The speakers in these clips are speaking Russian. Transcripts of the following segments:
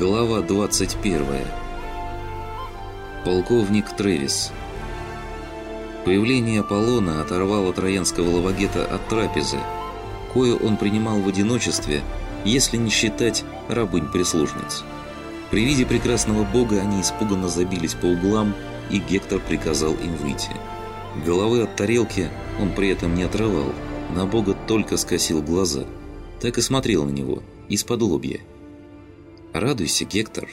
Глава 21. Полковник Трэвис. Появление Аполлона оторвало троянского лавагета от трапезы, кое он принимал в одиночестве, если не считать рабынь-прислужниц. При виде прекрасного бога они испуганно забились по углам, и Гектор приказал им выйти. Головы от тарелки он при этом не отрывал, на бога только скосил глаза. Так и смотрел на него, из-под лобья. «Радуйся, Гектор!»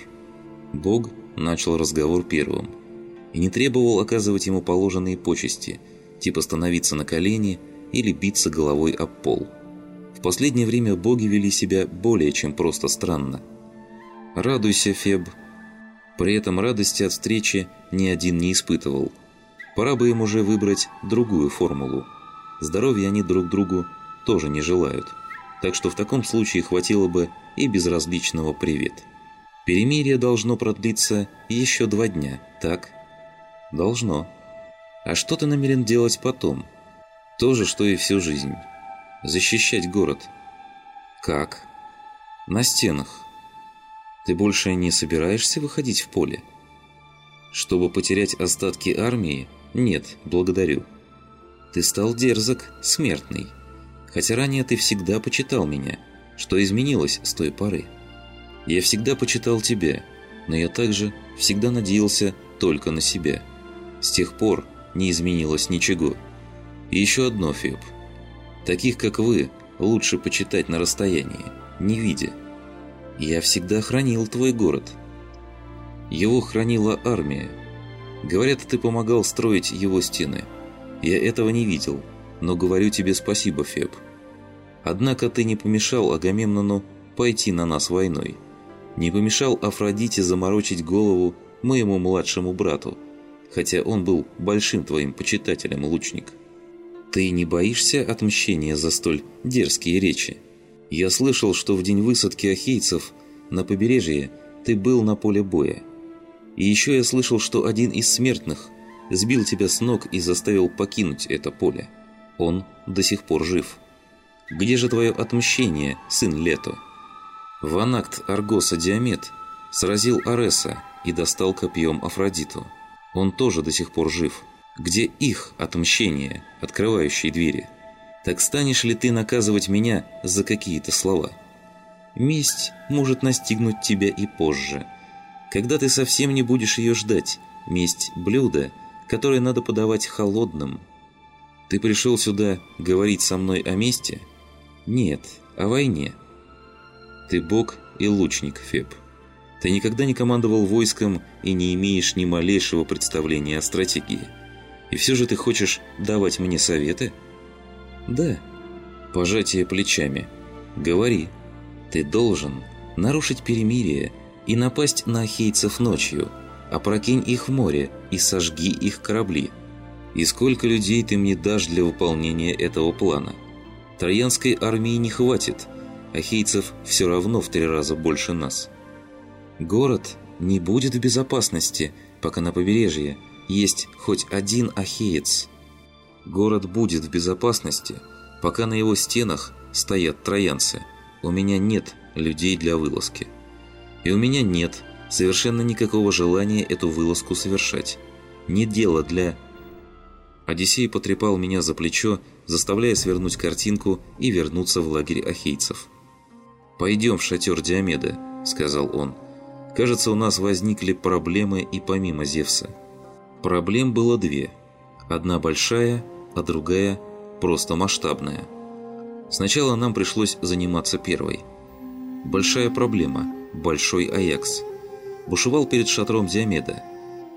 Бог начал разговор первым и не требовал оказывать ему положенные почести, типа становиться на колени или биться головой об пол. В последнее время боги вели себя более чем просто странно. «Радуйся, Феб!» При этом радости от встречи ни один не испытывал. Пора бы им уже выбрать другую формулу. Здоровья они друг другу тоже не желают. Так что в таком случае хватило бы и безразличного «привет». Перемирие должно продлиться еще два дня, так? Должно. А что ты намерен делать потом? То же, что и всю жизнь. Защищать город. Как? На стенах. Ты больше не собираешься выходить в поле? Чтобы потерять остатки армии? Нет, благодарю. Ты стал дерзок, смертный. Хотя ранее ты всегда почитал меня. Что изменилось с той поры? Я всегда почитал тебя, но я также всегда надеялся только на себя. С тех пор не изменилось ничего. И еще одно, Феб. Таких, как вы, лучше почитать на расстоянии, не видя. Я всегда хранил твой город. Его хранила армия. Говорят, ты помогал строить его стены. Я этого не видел, но говорю тебе спасибо, Феб. Однако ты не помешал Агамемнону пойти на нас войной. Не помешал Афродите заморочить голову моему младшему брату, хотя он был большим твоим почитателем, лучник. Ты не боишься отмщения за столь дерзкие речи? Я слышал, что в день высадки ахейцев на побережье ты был на поле боя. И еще я слышал, что один из смертных сбил тебя с ног и заставил покинуть это поле. Он до сих пор жив. Где же твое отмщение, сын Лето?» Ванакт Аргоса Диамет сразил Ареса и достал копьем Афродиту. Он тоже до сих пор жив. Где их отмщение, открывающие двери? Так станешь ли ты наказывать меня за какие-то слова? Месть может настигнуть тебя и позже. Когда ты совсем не будешь ее ждать, месть – блюдо, которое надо подавать холодным. Ты пришел сюда говорить со мной о мести – нет, о войне. Ты бог и лучник, Феб. Ты никогда не командовал войском и не имеешь ни малейшего представления о стратегии. И все же ты хочешь давать мне советы? Да. Пожатие плечами. Говори. Ты должен нарушить перемирие и напасть на ахейцев ночью, опрокинь их в море и сожги их корабли. И сколько людей ты мне дашь для выполнения этого плана – Троянской армии не хватит, ахейцев все равно в три раза больше нас. Город не будет в безопасности, пока на побережье есть хоть один ахеец. Город будет в безопасности, пока на его стенах стоят троянцы. У меня нет людей для вылазки. И у меня нет совершенно никакого желания эту вылазку совершать. Не дело для... Одиссей потрепал меня за плечо заставляя свернуть картинку и вернуться в лагерь ахейцев. «Пойдем в шатер Диомеда», — сказал он. «Кажется, у нас возникли проблемы и помимо Зевса». Проблем было две. Одна большая, а другая просто масштабная. Сначала нам пришлось заниматься первой. Большая проблема – Большой Аякс. Бушевал перед шатром Диомеда.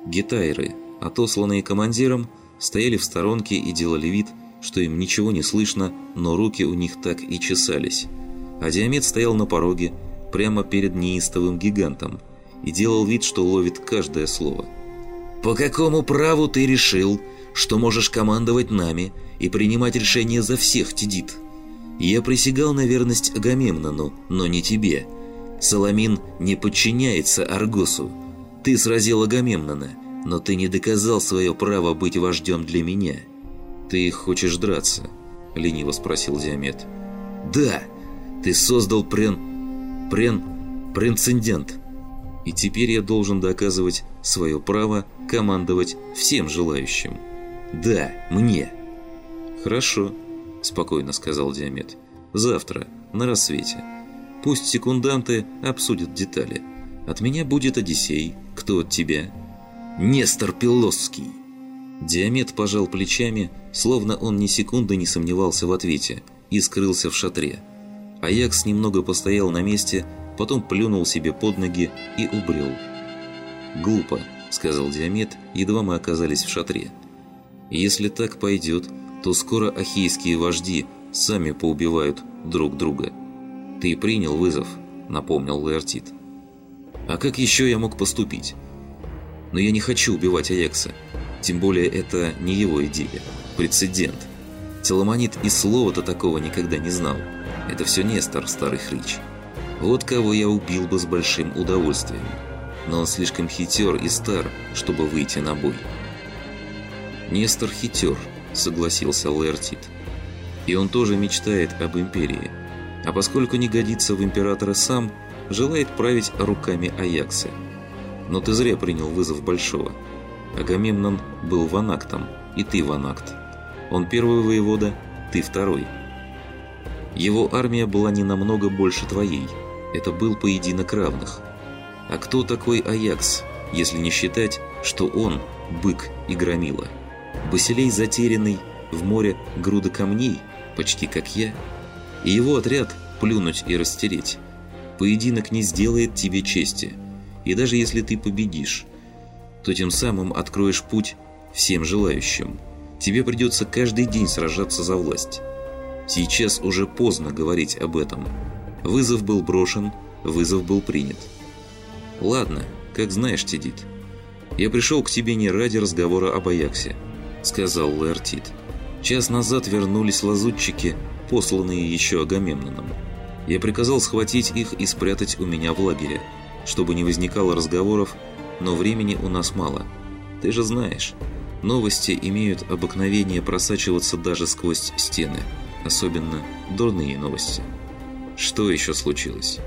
Гитайры, отосланные командиром, стояли в сторонке и делали вид, что им ничего не слышно, но руки у них так и чесались. А Диамет стоял на пороге, прямо перед неистовым гигантом, и делал вид, что ловит каждое слово. «По какому праву ты решил, что можешь командовать нами и принимать решения за всех, Тидит? Я присягал на верность Агамемнону, но не тебе. Саламин не подчиняется Аргосу. Ты сразил Агамемнона, но ты не доказал свое право быть вождем для меня». «Ты хочешь драться?» – лениво спросил Диамет. «Да! Ты создал прен... прен... прецедент. И теперь я должен доказывать свое право командовать всем желающим. Да, мне. Хорошо, спокойно сказал Диамет. Завтра, на рассвете. Пусть секунданты обсудят детали. От меня будет Одиссей. Кто от тебя? Нестор Пилосский. Диамет пожал плечами, словно он ни секунды не сомневался в ответе, и скрылся в шатре. Аякс немного постоял на месте, потом плюнул себе под ноги и убрел. «Глупо», — сказал Диамет, едва мы оказались в шатре. «Если так пойдет, то скоро ахейские вожди сами поубивают друг друга». «Ты принял вызов», — напомнил Лаэртит. «А как еще я мог поступить?» «Но я не хочу убивать Аякса. Тем более это не его идея. Прецедент. Теламонит и слова-то такого никогда не знал. Это все Нестор, старый хрич. Вот кого я убил бы с большим удовольствием. Но он слишком хитер и стар, чтобы выйти на бой. Нестор хитер, согласился Лаэртит. И он тоже мечтает об империи. А поскольку не годится в императора сам, желает править руками Аякса. Но ты зря принял вызов Большого. Агамемнон был ванактом, и ты ванакт. Он первый воевода, ты второй. Его армия была не намного больше твоей. Это был поединок равных. А кто такой Аякс, если не считать, что он – бык и громила? Басилей затерянный, в море груда камней, почти как я. И его отряд – плюнуть и растереть. Поединок не сделает тебе чести. И даже если ты победишь, то тем самым откроешь путь всем желающим. Тебе придется каждый день сражаться за власть. Сейчас уже поздно говорить об этом. Вызов был брошен, вызов был принят. Ладно, как знаешь, Тедит. Я пришел к тебе не ради разговора об Аяксе, сказал Лаэртит. Час назад вернулись лазутчики, посланные еще Агамемноном. Я приказал схватить их и спрятать у меня в лагере, чтобы не возникало разговоров но времени у нас мало. Ты же знаешь, новости имеют обыкновение просачиваться даже сквозь стены, особенно дурные новости. Что еще случилось?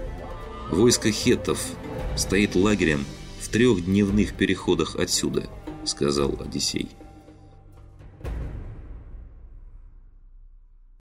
Войско хеттов стоит лагерем в трехдневных переходах отсюда, сказал Одиссей.